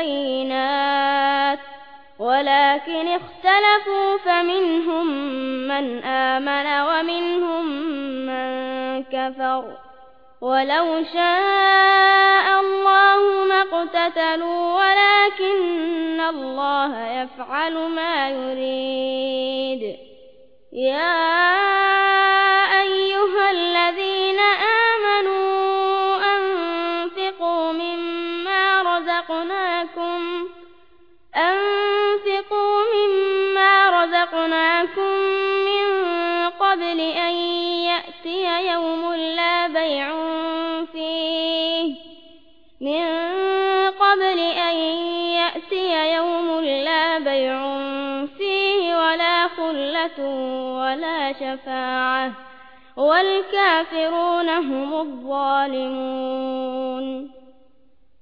البينات. ولكن اختلفوا فمنهم من آمن ومنهم من كفر. ولو شاء الله ما اقتتلوا ولكن الله يفعل ما يريد. يا رزقناكم. أنفقوا مما رزقناكم من قبل أن يأتي يوم لا بيع فيه. من قبل أن يأتي يوم لا بيع فيه ولا خلة ولا شفاعة. والكافرون هم الظالمون.